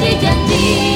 ที่จ